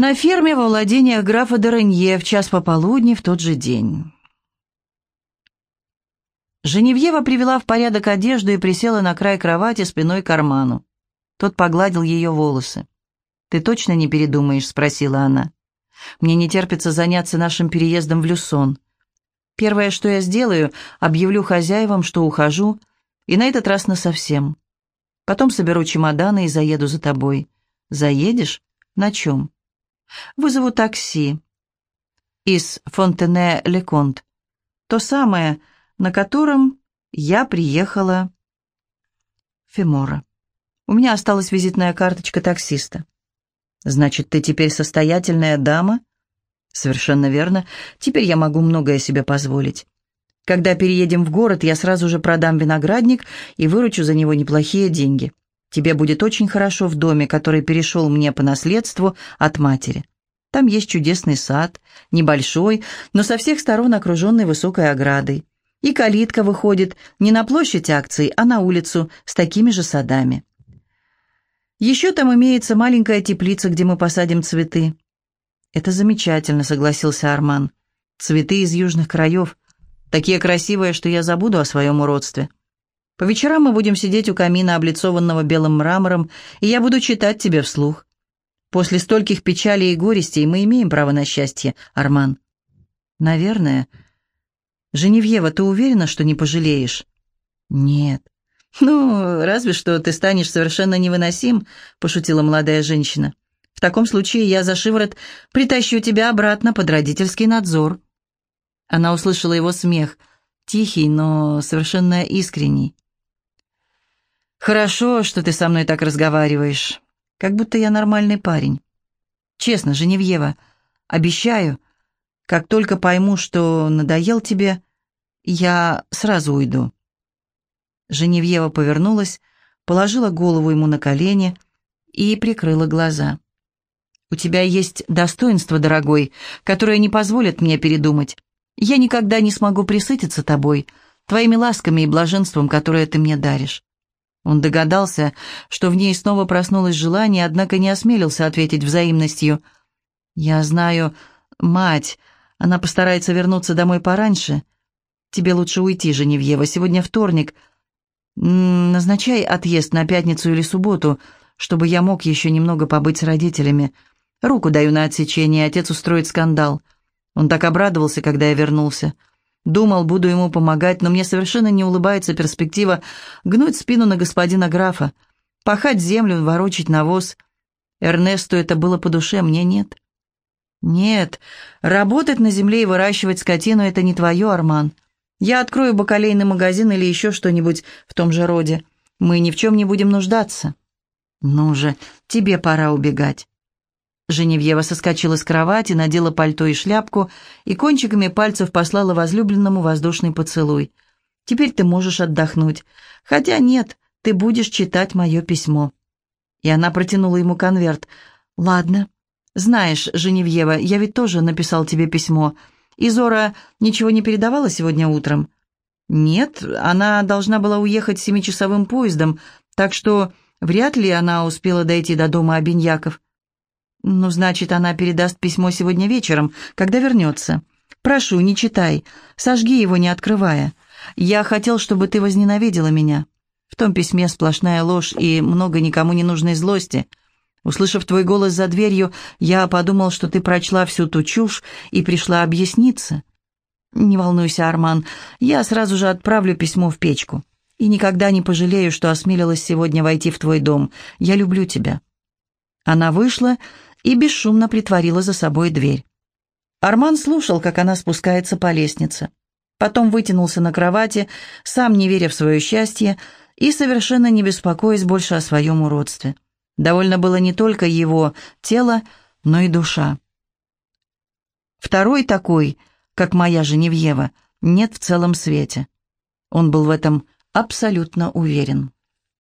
На ферме во владениях графа Доренье в час пополудни в тот же день. Женевьева привела в порядок одежду и присела на край кровати спиной к карману. Тот погладил ее волосы. «Ты точно не передумаешь?» — спросила она. «Мне не терпится заняться нашим переездом в Люсон. Первое, что я сделаю, объявлю хозяевам, что ухожу, и на этот раз насовсем. Потом соберу чемоданы и заеду за тобой. Заедешь? На чем?» Вызову такси из Фонтене-Леконт. То самое, на котором я приехала Фемора. У меня осталась визитная карточка таксиста. Значит, ты теперь состоятельная дама? Совершенно верно. Теперь я могу многое себе позволить. Когда переедем в город, я сразу же продам виноградник и выручу за него неплохие деньги. Тебе будет очень хорошо в доме, который перешел мне по наследству от матери. Там есть чудесный сад, небольшой, но со всех сторон окруженный высокой оградой. И калитка выходит не на площадь акций, а на улицу с такими же садами. Еще там имеется маленькая теплица, где мы посадим цветы. «Это замечательно», — согласился Арман. «Цветы из южных краев. Такие красивые, что я забуду о своем уродстве. По вечерам мы будем сидеть у камина, облицованного белым мрамором, и я буду читать тебе вслух. После стольких печалей и горестей мы имеем право на счастье, Арман. Наверное. Женевьева, ты уверена, что не пожалеешь? Нет. Ну, разве что ты станешь совершенно невыносим, пошутила молодая женщина. В таком случае я за шиворот притащу тебя обратно под родительский надзор. Она услышала его смех, тихий, но совершенно искренний. «Хорошо, что ты со мной так разговариваешь, как будто я нормальный парень. Честно, Женевьева, обещаю, как только пойму, что надоел тебе, я сразу уйду». Женевьева повернулась, положила голову ему на колени и прикрыла глаза. «У тебя есть достоинство, дорогой, которое не позволит мне передумать. Я никогда не смогу присытиться тобой, твоими ласками и блаженством, которое ты мне даришь. Он догадался, что в ней снова проснулось желание, однако не осмелился ответить взаимностью. «Я знаю, мать, она постарается вернуться домой пораньше. Тебе лучше уйти, Женевьева, сегодня вторник. Назначай отъезд на пятницу или субботу, чтобы я мог еще немного побыть с родителями. Руку даю на отсечение, отец устроит скандал. Он так обрадовался, когда я вернулся. Думал, буду ему помогать, но мне совершенно не улыбается перспектива гнуть спину на господина графа, пахать землю, ворочить навоз. Эрнесту это было по душе, мне нет. Нет, работать на земле и выращивать скотину — это не твое, Арман. Я открою бакалейный магазин или еще что-нибудь в том же роде. Мы ни в чем не будем нуждаться. Ну же, тебе пора убегать. Женевьева соскочила с кровати, надела пальто и шляпку и кончиками пальцев послала возлюбленному воздушный поцелуй. «Теперь ты можешь отдохнуть. Хотя нет, ты будешь читать мое письмо». И она протянула ему конверт. «Ладно. Знаешь, Женевьева, я ведь тоже написал тебе письмо. Изора ничего не передавала сегодня утром?» «Нет, она должна была уехать семичасовым поездом, так что вряд ли она успела дойти до дома Обиньяков». «Ну, значит, она передаст письмо сегодня вечером, когда вернется. Прошу, не читай. Сожги его, не открывая. Я хотел, чтобы ты возненавидела меня. В том письме сплошная ложь и много никому не нужной злости. Услышав твой голос за дверью, я подумал, что ты прочла всю ту чушь и пришла объясниться. Не волнуйся, Арман, я сразу же отправлю письмо в печку. И никогда не пожалею, что осмелилась сегодня войти в твой дом. Я люблю тебя». Она вышла и бесшумно притворила за собой дверь. Арман слушал, как она спускается по лестнице. Потом вытянулся на кровати, сам не веря в свое счастье и совершенно не беспокоясь больше о своем уродстве. Довольно было не только его тело, но и душа. Второй такой, как моя Женевьева, нет в целом свете. Он был в этом абсолютно уверен.